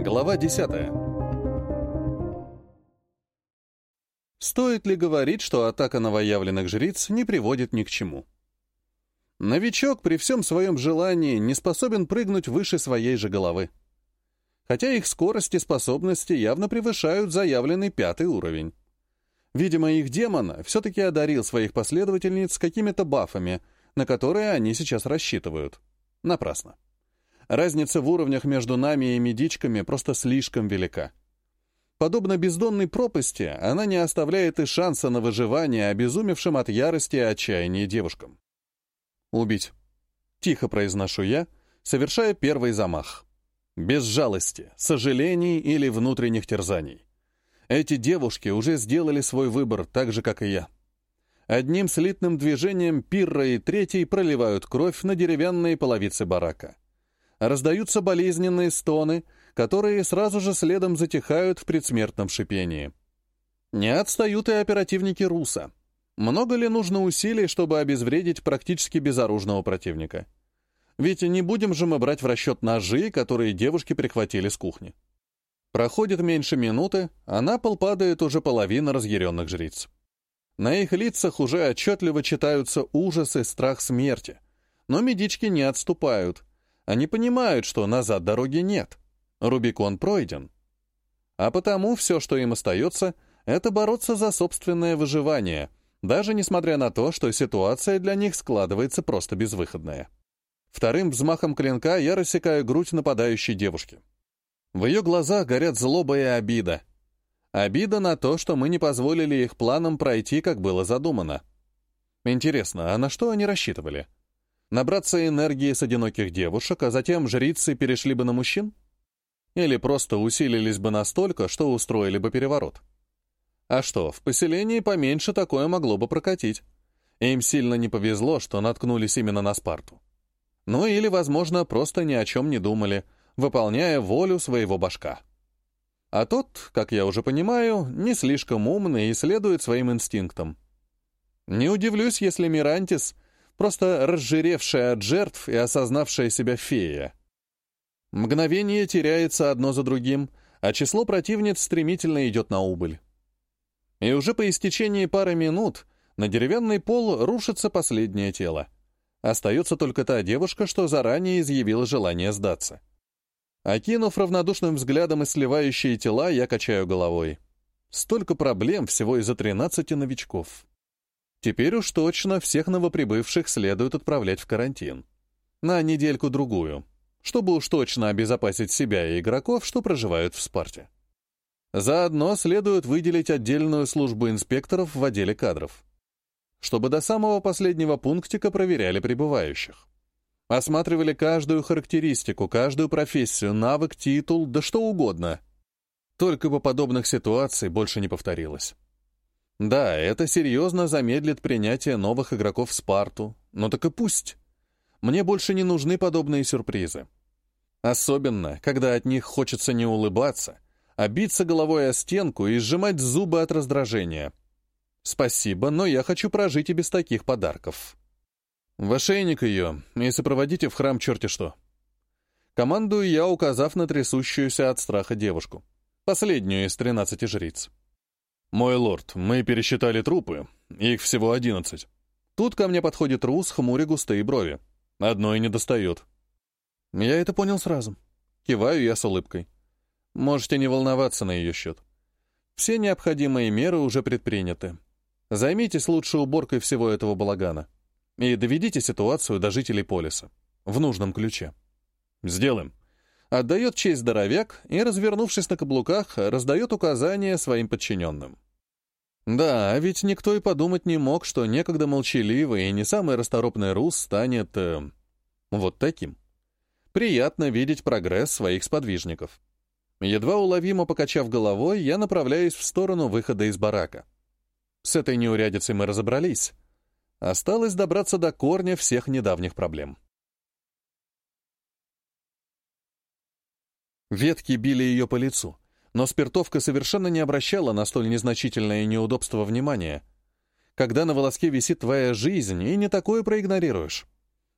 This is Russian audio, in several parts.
Глава 10. Стоит ли говорить, что атака новоявленных жриц не приводит ни к чему? Новичок при всем своем желании не способен прыгнуть выше своей же головы. Хотя их скорость и способности явно превышают заявленный пятый уровень. Видимо, их демон все-таки одарил своих последовательниц какими-то бафами, на которые они сейчас рассчитывают. Напрасно. Разница в уровнях между нами и медичками просто слишком велика. Подобно бездонной пропасти, она не оставляет и шанса на выживание обезумевшим от ярости и отчаяния девушкам. «Убить», — тихо произношу я, совершая первый замах. Без жалости, сожалений или внутренних терзаний. Эти девушки уже сделали свой выбор, так же, как и я. Одним слитным движением Пирра и Третий проливают кровь на деревянные половицы барака раздаются болезненные стоны, которые сразу же следом затихают в предсмертном шипении. Не отстают и оперативники Руса. Много ли нужно усилий, чтобы обезвредить практически безоружного противника? Ведь не будем же мы брать в расчет ножи, которые девушки прихватили с кухни. Проходит меньше минуты, а на пол падает уже половина разъяренных жриц. На их лицах уже отчетливо читаются ужас и страх смерти. Но медички не отступают, они понимают, что назад дороги нет. Рубикон пройден. А потому все, что им остается, это бороться за собственное выживание, даже несмотря на то, что ситуация для них складывается просто безвыходная. Вторым взмахом клинка я рассекаю грудь нападающей девушки. В ее глазах горят злоба и обида. Обида на то, что мы не позволили их планам пройти, как было задумано. Интересно, а на что они рассчитывали? Набраться энергии с одиноких девушек, а затем жрицы перешли бы на мужчин? Или просто усилились бы настолько, что устроили бы переворот? А что, в поселении поменьше такое могло бы прокатить. Им сильно не повезло, что наткнулись именно на Спарту. Ну или, возможно, просто ни о чем не думали, выполняя волю своего башка. А тот, как я уже понимаю, не слишком умный и следует своим инстинктам. Не удивлюсь, если Мирантис — просто разжиревшая от жертв и осознавшая себя фея. Мгновение теряется одно за другим, а число противниц стремительно идет на убыль. И уже по истечении пары минут на деревянный пол рушится последнее тело. Остается только та девушка, что заранее изъявила желание сдаться. Окинув равнодушным взглядом и сливающие тела, я качаю головой. Столько проблем всего из-за тринадцати новичков. Теперь уж точно всех новоприбывших следует отправлять в карантин. На недельку-другую, чтобы уж точно обезопасить себя и игроков, что проживают в Спарте. Заодно следует выделить отдельную службу инспекторов в отделе кадров, чтобы до самого последнего пунктика проверяли прибывающих. Осматривали каждую характеристику, каждую профессию, навык, титул, да что угодно. Только бы подобных ситуаций больше не повторилось. Да, это серьезно замедлит принятие новых игроков в Спарту, но так и пусть. Мне больше не нужны подобные сюрпризы. Особенно, когда от них хочется не улыбаться, а биться головой о стенку и сжимать зубы от раздражения. Спасибо, но я хочу прожить и без таких подарков. В ошейник ее и сопроводите в храм черти что. Командую я, указав на трясущуюся от страха девушку. Последнюю из тринадцати жриц. «Мой лорд, мы пересчитали трупы. Их всего одиннадцать. Тут ко мне подходит Рус, хмуря густые брови. Одной не достает». Я это понял сразу. Киваю я с улыбкой. Можете не волноваться на ее счет. Все необходимые меры уже предприняты. Займитесь лучше уборкой всего этого балагана. И доведите ситуацию до жителей полиса. В нужном ключе. Сделаем. Отдает честь здоровяк и, развернувшись на каблуках, раздает указания своим подчиненным. Да, ведь никто и подумать не мог, что некогда молчаливый и не самый расторопный Рус станет... Э, вот таким. Приятно видеть прогресс своих сподвижников. Едва уловимо покачав головой, я направляюсь в сторону выхода из барака. С этой неурядицей мы разобрались. Осталось добраться до корня всех недавних проблем. Ветки били ее по лицу, но спиртовка совершенно не обращала на столь незначительное неудобство внимания. Когда на волоске висит твоя жизнь, и не такое проигнорируешь.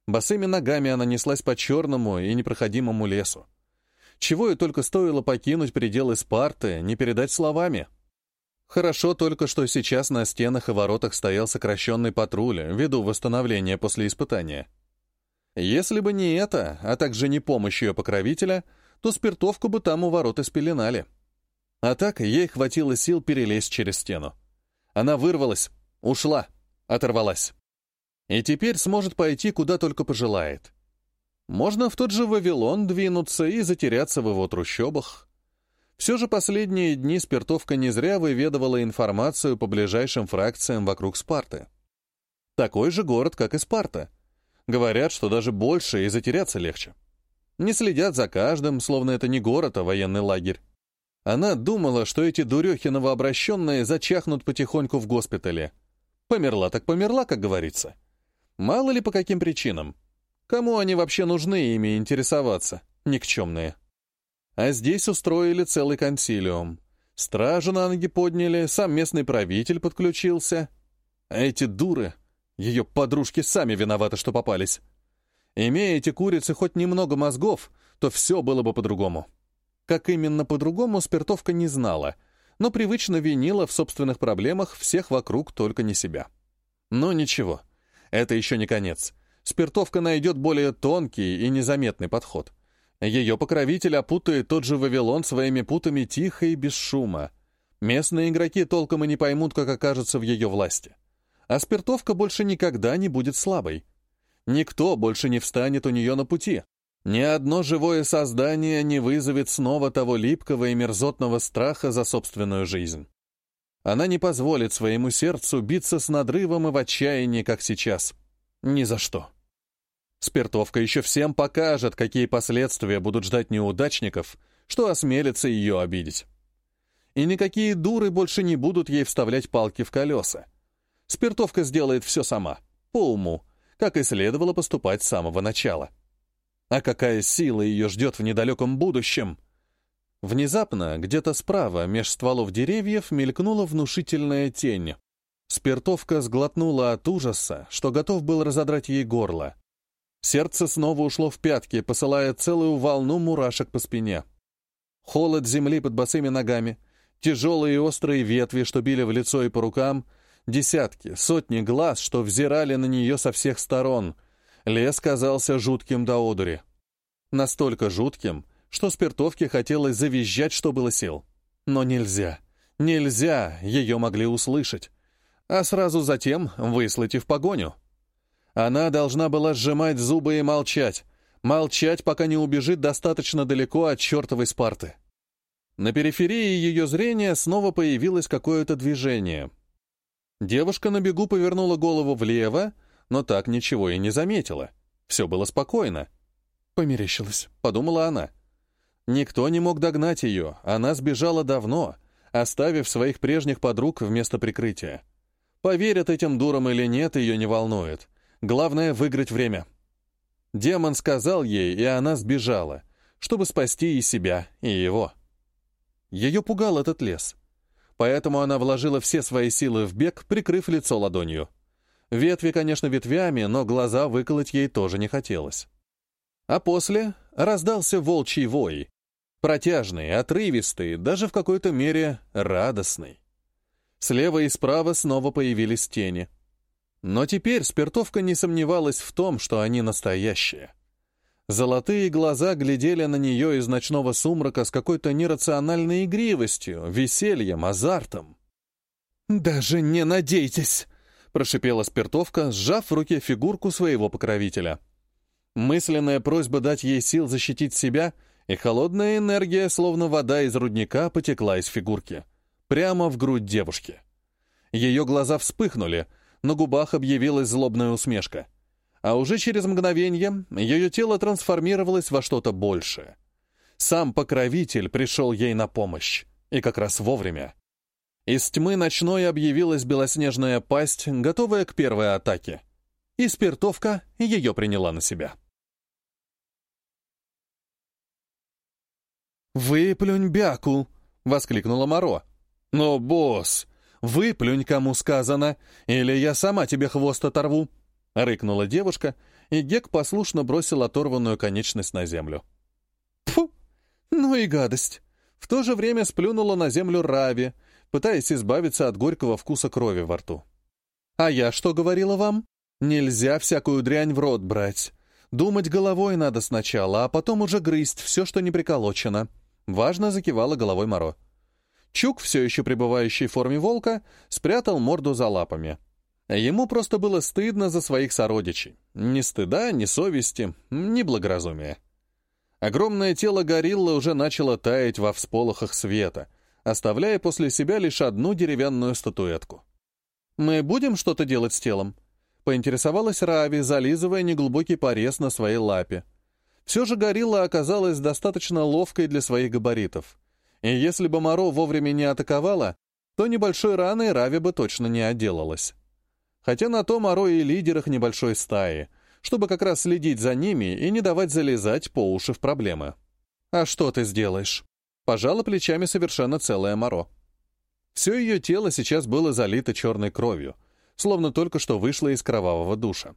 Босыми ногами она неслась по черному и непроходимому лесу. Чего и только стоило покинуть пределы Спарты, не передать словами. Хорошо только, что сейчас на стенах и воротах стоял сокращенный патруль ввиду восстановления после испытания. Если бы не это, а также не помощь ее покровителя, то спиртовку бы там у ворот испеленали. А так ей хватило сил перелезть через стену. Она вырвалась, ушла, оторвалась. И теперь сможет пойти куда только пожелает. Можно в тот же Вавилон двинуться и затеряться в его трущобах. Все же последние дни спиртовка не зря выведывала информацию по ближайшим фракциям вокруг Спарты. Такой же город, как и Спарта. Говорят, что даже больше и затеряться легче. Не следят за каждым, словно это не город, а военный лагерь. Она думала, что эти дурехи новообращенные зачахнут потихоньку в госпитале. Померла так померла, как говорится. Мало ли по каким причинам. Кому они вообще нужны ими интересоваться? Никчемные. А здесь устроили целый консилиум. Стражу на ноги подняли, сам местный правитель подключился. А эти дуры, ее подружки сами виноваты, что попались. Имея эти курицы хоть немного мозгов, то все было бы по-другому. Как именно по-другому, спиртовка не знала, но привычно винила в собственных проблемах всех вокруг, только не себя. Но ничего, это еще не конец спиртовка найдет более тонкий и незаметный подход. Ее покровитель опутает тот же Вавилон своими путами тихо и без шума. Местные игроки толком и не поймут, как окажется в ее власти. А спиртовка больше никогда не будет слабой. Никто больше не встанет у нее на пути. Ни одно живое создание не вызовет снова того липкого и мерзотного страха за собственную жизнь. Она не позволит своему сердцу биться с надрывом и в отчаянии, как сейчас. Ни за что. Спиртовка еще всем покажет, какие последствия будут ждать неудачников, что осмелится ее обидеть. И никакие дуры больше не будут ей вставлять палки в колеса. Спиртовка сделает все сама, по уму, как и следовало поступать с самого начала. А какая сила ее ждет в недалеком будущем? Внезапно, где-то справа, меж стволов деревьев, мелькнула внушительная тень. Спиртовка сглотнула от ужаса, что готов был разодрать ей горло. Сердце снова ушло в пятки, посылая целую волну мурашек по спине. Холод земли под босыми ногами, тяжелые острые ветви, что били в лицо и по рукам, десятки, сотни глаз, что взирали на нее со всех сторон. Лес казался жутким до одури. Настолько жутким, что спиртовке хотелось завизжать, что было сил. Но нельзя. Нельзя, ее могли услышать а сразу затем выслать и в погоню. Она должна была сжимать зубы и молчать, молчать, пока не убежит достаточно далеко от чертовой Спарты. На периферии ее зрения снова появилось какое-то движение. Девушка на бегу повернула голову влево, но так ничего и не заметила. Все было спокойно. «Померещилась», — подумала она. Никто не мог догнать ее, она сбежала давно, оставив своих прежних подруг вместо прикрытия. Поверят этим дурам или нет, ее не волнует. Главное — выиграть время. Демон сказал ей, и она сбежала, чтобы спасти и себя, и его. Ее пугал этот лес. Поэтому она вложила все свои силы в бег, прикрыв лицо ладонью. Ветви, конечно, ветвями, но глаза выколоть ей тоже не хотелось. А после раздался волчий вой. Протяжный, отрывистый, даже в какой-то мере радостный. Слева и справа снова появились тени. Но теперь спиртовка не сомневалась в том, что они настоящие. Золотые глаза глядели на нее из ночного сумрака с какой-то нерациональной игривостью, весельем, азартом. «Даже не надейтесь!» — прошипела спиртовка, сжав в руке фигурку своего покровителя. Мысленная просьба дать ей сил защитить себя, и холодная энергия, словно вода из рудника, потекла из фигурки прямо в грудь девушки. Ее глаза вспыхнули, на губах объявилась злобная усмешка. А уже через мгновение ее тело трансформировалось во что-то большее. Сам покровитель пришел ей на помощь, и как раз вовремя. Из тьмы ночной объявилась белоснежная пасть, готовая к первой атаке. И спиртовка ее приняла на себя. «Выплюнь бяку!» — воскликнула Моро. «Но, босс, выплюнь, кому сказано, или я сама тебе хвост оторву!» — рыкнула девушка, и Гек послушно бросил оторванную конечность на землю. «Пфу! Ну и гадость. В то же время сплюнула на землю Рави, пытаясь избавиться от горького вкуса крови во рту. «А я что говорила вам? Нельзя всякую дрянь в рот брать. Думать головой надо сначала, а потом уже грызть все, что не приколочено». Важно закивала головой Моро. Чук, все еще пребывающий в форме волка, спрятал морду за лапами. Ему просто было стыдно за своих сородичей. Ни стыда, ни совести, ни благоразумия. Огромное тело гориллы уже начало таять во всполохах света, оставляя после себя лишь одну деревянную статуэтку. «Мы будем что-то делать с телом?» — поинтересовалась Рави, зализывая неглубокий порез на своей лапе. Все же горилла оказалась достаточно ловкой для своих габаритов. И если бы Моро вовремя не атаковала, то небольшой раной Рави бы точно не отделалась. Хотя на то Моро и лидерах небольшой стаи, чтобы как раз следить за ними и не давать залезать по уши в проблемы. «А что ты сделаешь?» Пожала плечами совершенно целая Моро. Все ее тело сейчас было залито черной кровью, словно только что вышло из кровавого душа.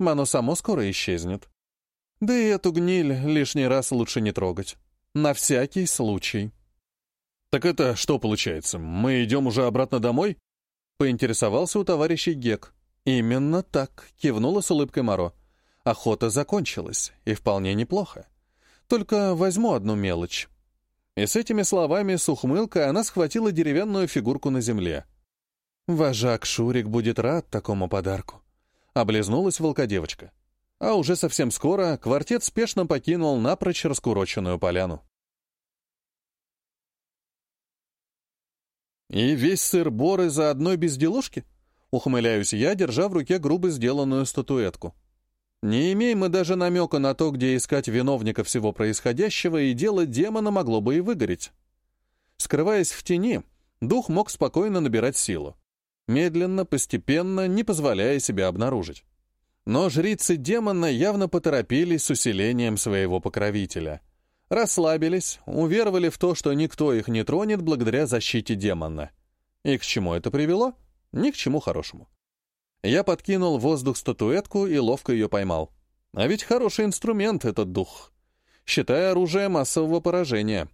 Оно само скоро исчезнет. Да и эту гниль лишний раз лучше не трогать. На всякий случай. «Так это что получается? Мы идем уже обратно домой?» Поинтересовался у товарищей Гек. «Именно так», — кивнула с улыбкой Моро. «Охота закончилась, и вполне неплохо. Только возьму одну мелочь». И с этими словами, с ухмылкой, она схватила деревянную фигурку на земле. «Вожак Шурик будет рад такому подарку», — облизнулась волкодевочка. А уже совсем скоро квартет спешно покинул напрочь раскуроченную поляну. «И весь сыр-бор из-за одной безделушки?» — ухмыляюсь я, держа в руке грубо сделанную статуэтку. Не имеем мы даже намека на то, где искать виновника всего происходящего, и дело демона могло бы и выгореть. Скрываясь в тени, дух мог спокойно набирать силу. Медленно, постепенно, не позволяя себя обнаружить. Но жрицы демона явно поторопились с усилением своего покровителя — Расслабились, уверовали в то, что никто их не тронет благодаря защите демона. И к чему это привело? Ни к чему хорошему. Я подкинул в воздух статуэтку и ловко ее поймал. А ведь хороший инструмент этот дух. Считай оружие массового поражения.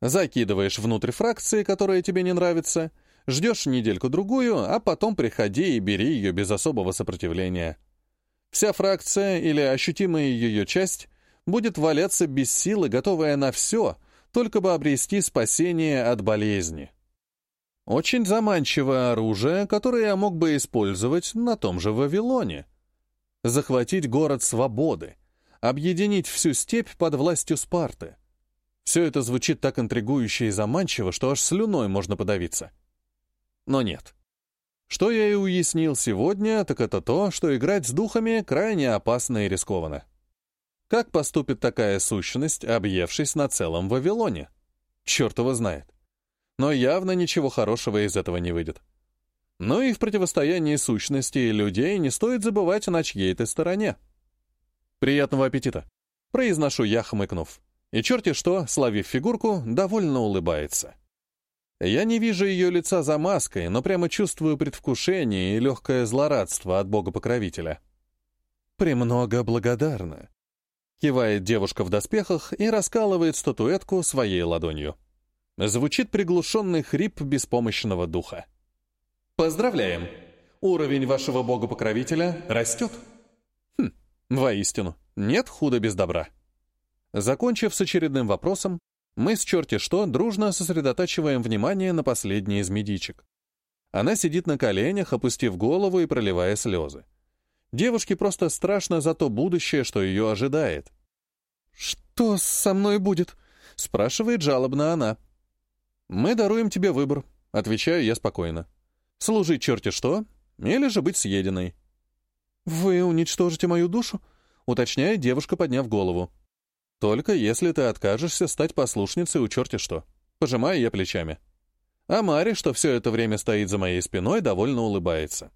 Закидываешь внутрь фракции, которая тебе не нравится, ждешь недельку-другую, а потом приходи и бери ее без особого сопротивления. Вся фракция или ощутимая ее часть будет валяться без силы, готовая на все, только бы обрести спасение от болезни. Очень заманчивое оружие, которое я мог бы использовать на том же Вавилоне. Захватить город свободы, объединить всю степь под властью Спарты. Все это звучит так интригующе и заманчиво, что аж слюной можно подавиться. Но нет. Что я и уяснил сегодня, так это то, что играть с духами крайне опасно и рискованно. Как поступит такая сущность, объевшись на целом Вавилоне? Черт его знает. Но явно ничего хорошего из этого не выйдет. Но и в противостоянии сущности и людей не стоит забывать на чьей-то стороне. «Приятного аппетита!» — произношу я, хмыкнув. И черти что, славив фигурку, довольно улыбается. Я не вижу ее лица за маской, но прямо чувствую предвкушение и легкое злорадство от бога-покровителя. «Премного благодарна», Кивает девушка в доспехах и раскалывает статуэтку своей ладонью. Звучит приглушенный хрип беспомощного духа. «Поздравляем! Уровень вашего бога-покровителя растет!» Хм, воистину, нет худа без добра. Закончив с очередным вопросом, мы с черти что дружно сосредотачиваем внимание на последней из медичек. Она сидит на коленях, опустив голову и проливая слезы. Девушке просто страшно за то будущее, что ее ожидает. «Что со мной будет?» — спрашивает жалобно она. «Мы даруем тебе выбор», — отвечаю я спокойно. «Служить черти что, или же быть съеденной». «Вы уничтожите мою душу?» — уточняет девушка, подняв голову. «Только если ты откажешься стать послушницей у черти что». Пожимаю я плечами. А Мари, что все это время стоит за моей спиной, довольно улыбается.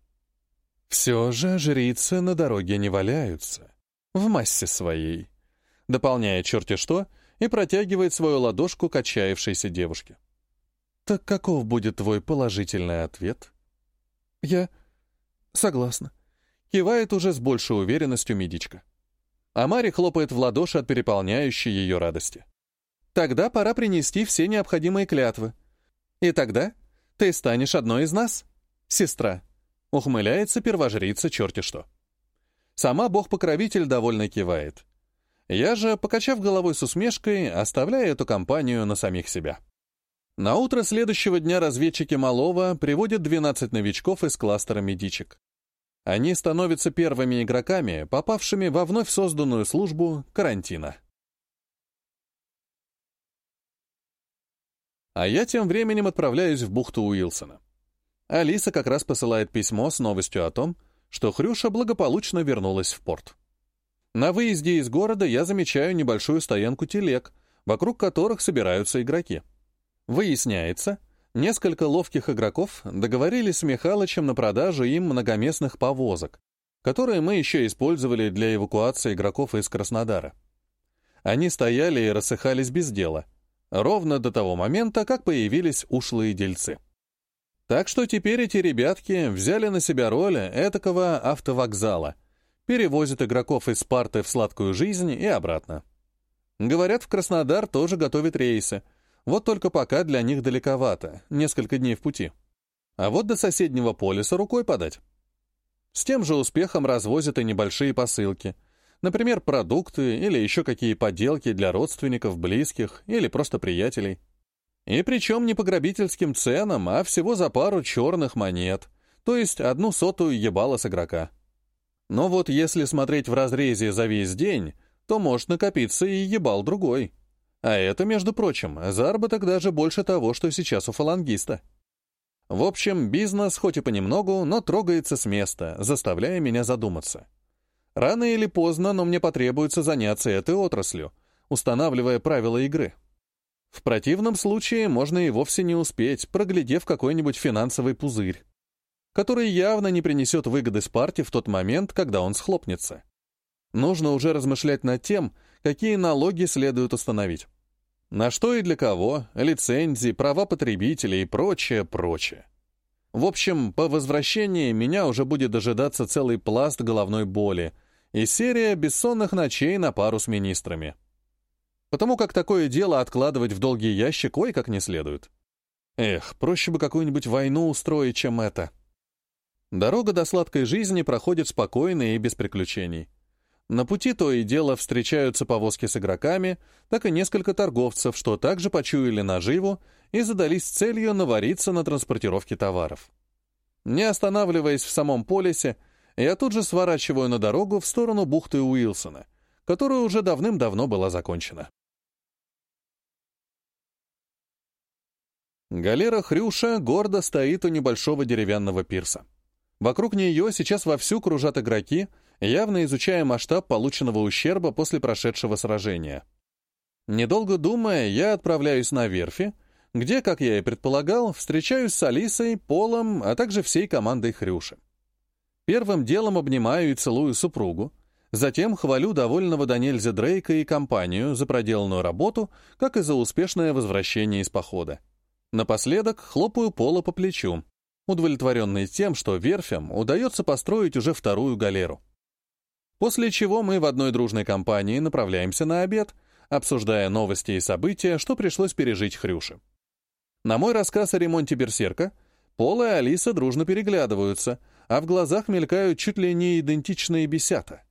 Все же жрицы на дороге не валяются. В массе своей. Дополняет черти что и протягивает свою ладошку к девушке. «Так каков будет твой положительный ответ?» «Я согласна», — кивает уже с большей уверенностью медичка. А Мари хлопает в ладоши от переполняющей ее радости. Тогда пора принести все необходимые клятвы. И тогда ты станешь одной из нас, сестра. Ухмыляется первожрица черти что. Сама бог-покровитель довольно кивает. Я же, покачав головой с усмешкой, оставляю эту компанию на самих себя. На утро следующего дня разведчики Малова приводят 12 новичков из кластера медичек. Они становятся первыми игроками, попавшими во вновь созданную службу карантина. А я тем временем отправляюсь в бухту Уилсона. Алиса как раз посылает письмо с новостью о том, что Хрюша благополучно вернулась в порт. На выезде из города я замечаю небольшую стоянку телег, вокруг которых собираются игроки. Выясняется, несколько ловких игроков договорились с Михалычем на продажу им многоместных повозок, которые мы еще использовали для эвакуации игроков из Краснодара. Они стояли и рассыхались без дела, ровно до того момента, как появились ушлые дельцы. Так что теперь эти ребятки взяли на себя роль этакого автовокзала — перевозит игроков из Спарты в сладкую жизнь и обратно. Говорят, в Краснодар тоже готовят рейсы. Вот только пока для них далековато, несколько дней в пути. А вот до соседнего полюса рукой подать. С тем же успехом развозят и небольшие посылки. Например, продукты или еще какие поделки для родственников, близких или просто приятелей. И причем не по грабительским ценам, а всего за пару черных монет, то есть одну сотую ебала с игрока. Но вот если смотреть в разрезе за весь день, то может накопиться и ебал другой. А это, между прочим, заработок даже больше того, что сейчас у фалангиста. В общем, бизнес хоть и понемногу, но трогается с места, заставляя меня задуматься. Рано или поздно, но мне потребуется заняться этой отраслью, устанавливая правила игры. В противном случае можно и вовсе не успеть, проглядев какой-нибудь финансовый пузырь который явно не принесет выгоды Спарте в тот момент, когда он схлопнется. Нужно уже размышлять над тем, какие налоги следует установить. На что и для кого, лицензии, права потребителей и прочее, прочее. В общем, по возвращении меня уже будет дожидаться целый пласт головной боли и серия бессонных ночей на пару с министрами. Потому как такое дело откладывать в долгий ящик ой как не следует. Эх, проще бы какую-нибудь войну устроить, чем это. Дорога до сладкой жизни проходит спокойно и без приключений. На пути то и дело встречаются повозки с игроками, так и несколько торговцев, что также почуяли наживу и задались целью навариться на транспортировке товаров. Не останавливаясь в самом полисе, я тут же сворачиваю на дорогу в сторону бухты Уилсона, которая уже давным-давно была закончена. Галера Хрюша гордо стоит у небольшого деревянного пирса. Вокруг нее сейчас вовсю кружат игроки, явно изучая масштаб полученного ущерба после прошедшего сражения. Недолго думая, я отправляюсь на верфи, где, как я и предполагал, встречаюсь с Алисой, Полом, а также всей командой Хрюши. Первым делом обнимаю и целую супругу, затем хвалю довольного до Дрейка и компанию за проделанную работу, как и за успешное возвращение из похода. Напоследок хлопаю Пола по плечу удовлетворенный тем, что верфям удается построить уже вторую галеру. После чего мы в одной дружной компании направляемся на обед, обсуждая новости и события, что пришлось пережить Хрюше. На мой рассказ о ремонте берсерка Пол и Алиса дружно переглядываются, а в глазах мелькают чуть ли не идентичные бесята.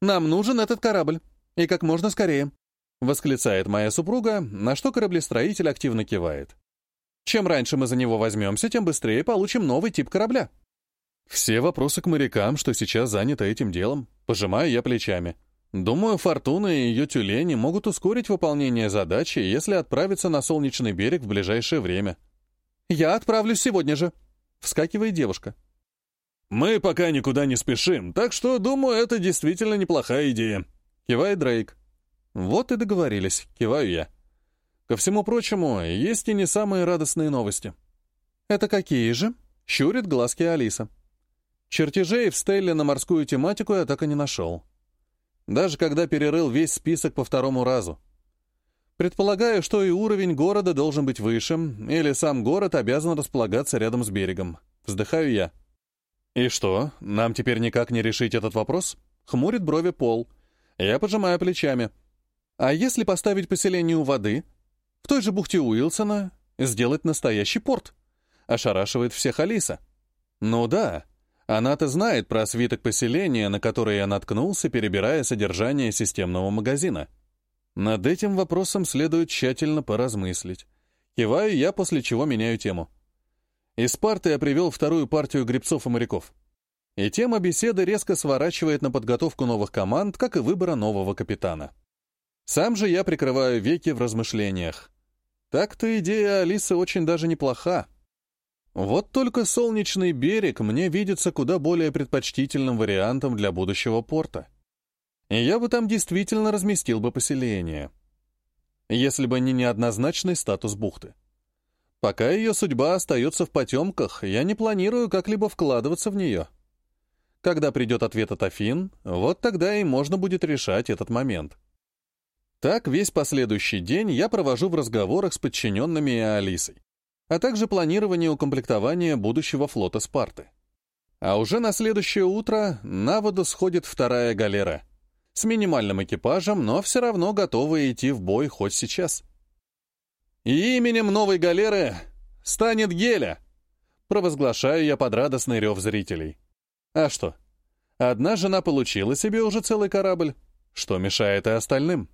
«Нам нужен этот корабль, и как можно скорее», — восклицает моя супруга, на что кораблестроитель активно кивает. Чем раньше мы за него возьмемся, тем быстрее получим новый тип корабля. Все вопросы к морякам, что сейчас заняты этим делом. Пожимаю я плечами. Думаю, Фортуна и ее тюлени могут ускорить выполнение задачи, если отправиться на Солнечный берег в ближайшее время. «Я отправлюсь сегодня же», — вскакивает девушка. «Мы пока никуда не спешим, так что, думаю, это действительно неплохая идея», — кивает Дрейк. «Вот и договорились», — киваю я. Ко всему прочему, есть и не самые радостные новости. «Это какие же?» — щурит глазки Алиса. Чертежей в Стелле на морскую тематику я так и не нашел. Даже когда перерыл весь список по второму разу. Предполагаю, что и уровень города должен быть выше, или сам город обязан располагаться рядом с берегом. Вздыхаю я. «И что, нам теперь никак не решить этот вопрос?» — хмурит брови Пол. Я поджимаю плечами. «А если поставить поселение у воды?» В той же бухте Уилсона сделать настоящий порт. Ошарашивает всех Алиса. Ну да, она-то знает про свиток поселения, на который я наткнулся, перебирая содержание системного магазина. Над этим вопросом следует тщательно поразмыслить. Киваю я, после чего меняю тему. Из Спарты я привел вторую партию грибцов и моряков. И тема беседы резко сворачивает на подготовку новых команд, как и выбора нового капитана. Сам же я прикрываю веки в размышлениях. Так-то идея Алисы очень даже неплоха. Вот только солнечный берег мне видится куда более предпочтительным вариантом для будущего порта. И я бы там действительно разместил бы поселение. Если бы не неоднозначный статус бухты. Пока ее судьба остается в потемках, я не планирую как-либо вкладываться в нее. Когда придет ответ от Афин, вот тогда и можно будет решать этот момент. Так весь последующий день я провожу в разговорах с подчиненными и Алисой, а также планировании укомплектования будущего флота Спарты. А уже на следующее утро на воду сходит вторая галера. С минимальным экипажем, но все равно готовы идти в бой хоть сейчас. И именем новой галеры станет Геля, провозглашаю я под радостный рев зрителей. А что? Одна жена получила себе уже целый корабль. Что мешает и остальным?